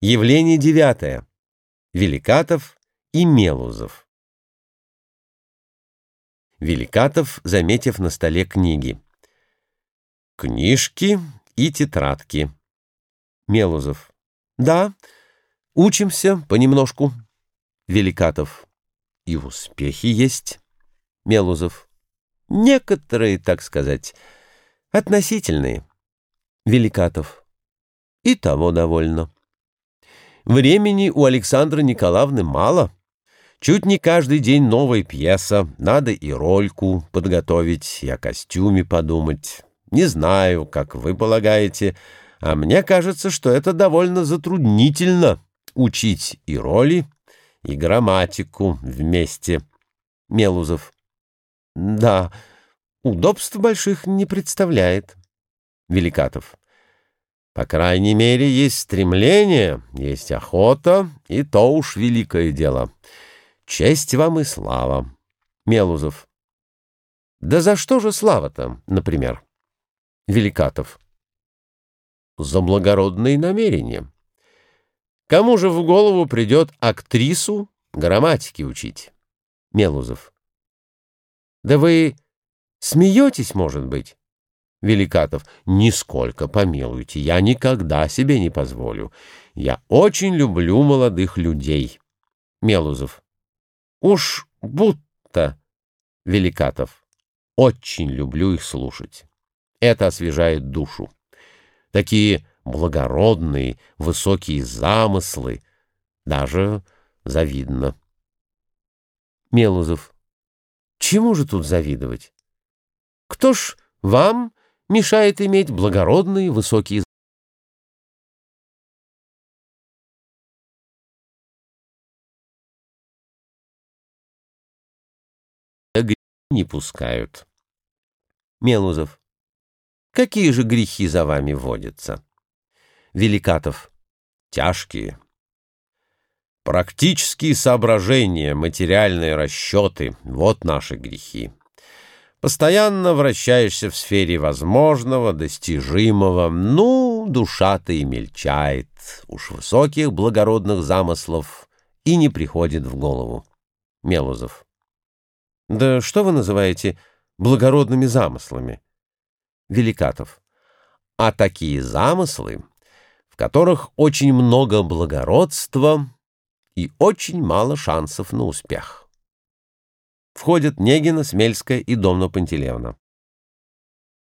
Явление девятое. Великатов и Мелузов. Великатов, заметив на столе книги. Книжки и тетрадки. Мелузов. Да, учимся понемножку. Великатов. И успехи есть. Мелузов. Некоторые, так сказать, относительные. Великатов. И того довольно. Времени у Александры Николаевны мало. Чуть не каждый день новая пьеса, надо и рольку подготовить, и о костюме подумать. Не знаю, как вы полагаете, а мне кажется, что это довольно затруднительно учить и роли, и грамматику вместе. Мелузов. Да, удобств больших не представляет. Великатов. По крайней мере, есть стремление, есть охота, и то уж великое дело. Честь вам и слава. Мелузов. Да за что же слава-то, например? Великатов. За благородные намерения. Кому же в голову придет актрису грамматики учить? Мелузов. Да вы смеетесь, может быть? Великатов. «Нисколько, помилуйте, я никогда себе не позволю. Я очень люблю молодых людей». Мелузов. «Уж будто...» Великатов. «Очень люблю их слушать. Это освежает душу. Такие благородные, высокие замыслы. Даже завидно». Мелузов. «Чему же тут завидовать? Кто ж вам мешает иметь благородные высокие не пускают. Мелузов. Какие же грехи за вами водятся? Великатов. Тяжкие. Практические соображения, материальные расчеты — вот наши грехи. Постоянно вращаешься в сфере возможного, достижимого. Ну, душа-то и мельчает. Уж высоких благородных замыслов и не приходит в голову. Мелузов. Да что вы называете благородными замыслами? Великатов. А такие замыслы, в которых очень много благородства и очень мало шансов на успех. Входят Негина, Смельская и Домна Пантелеевна.